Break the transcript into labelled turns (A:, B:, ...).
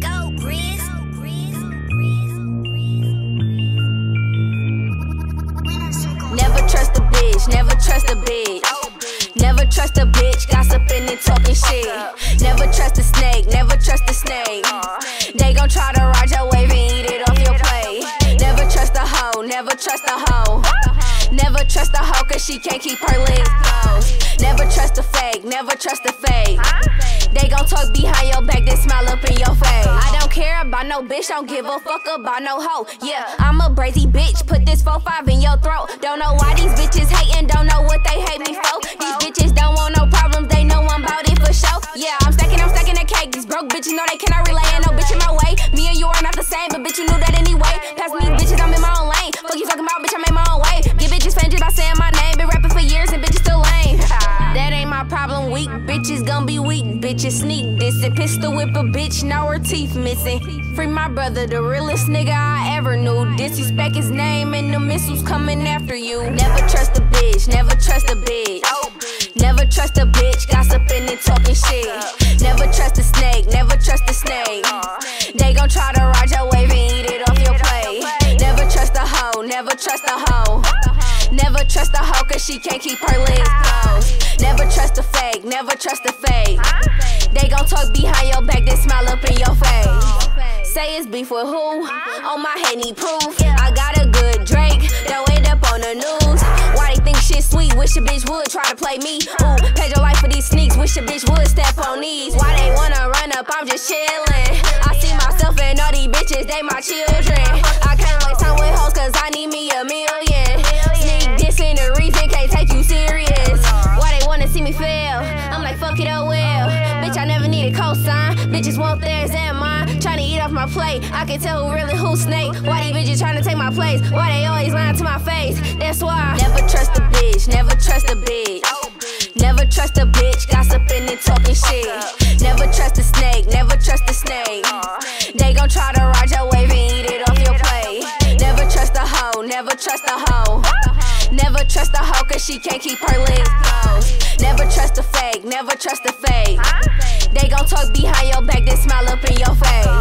A: Go, Grizz.
B: Never trust a bitch, never trust a bitch. Never trust a bitch, gossiping and talking shit. Never trust a snake, never trust a snake. They gon' try to ride your wave and eat it off your plate. Never trust a hoe, never trust a hoe. Trust a hoe cause she can't keep her legs closed. Never trust a fake, never trust a fake. They gon' talk behind your back, then smile up in your face. I don't care about no bitch, don't give a fuck about no hoe. Yeah, I'm a brazy bitch, put this 4-5 in your throat. Don't know why these bitches hating, don't know what they hate me for. These bitches don't want no problems, they know I'm about it for sure. Yeah, I'm stacking, I'm stacking the cake. These broke bitches know they cannot relay, ain't no bitch in my way. Me and you are not the same, but bitch, you knew that anyway. Bitches sneak and pistol whip a bitch, now her teeth missing. Free my brother, the realest nigga I ever knew. Disrespect his name and the missiles coming after you. Never trust a bitch, never trust a bitch. Never trust a bitch, gossiping and talking shit. Never trust a snake, never trust a snake. They gon' try to ride your wave and eat it off your plate. Never trust a hoe, never trust a hoe. Never trust a hoe cause she can't keep her legs closed. Never trust a fake, never trust a fake. Gon' talk behind your back, then smile up in your face. Say it's beef with who? On my head need proof. I got a good Drake, don't end up on the news. Why they think shit sweet? Wish a bitch would try to play me. Ooh, paid your life for these sneaks. Wish a bitch would step on these. Why they wanna run up? I'm just chillin'. I see myself and all these bitches, they my children. I can't waste time with hoes cause I need me a million. Need a cosign. Bitches want theirs and mine. Tryna eat off my plate. I can tell who really who snake. Why these bitches tryna take my place? Why they always lying to my face? That's why. Never trust a bitch, never trust a bitch. Never trust a bitch, gossiping and talking shit. Never trust a snake, never trust a snake. They gon' try to ride your wave and eat it off your plate. Never trust a hoe, never trust a hoe. Never trust a hoe cause she can't keep her legs closed. Never trust a fake, never trust a fake. They gon' talk behind your back, then smile up in your face.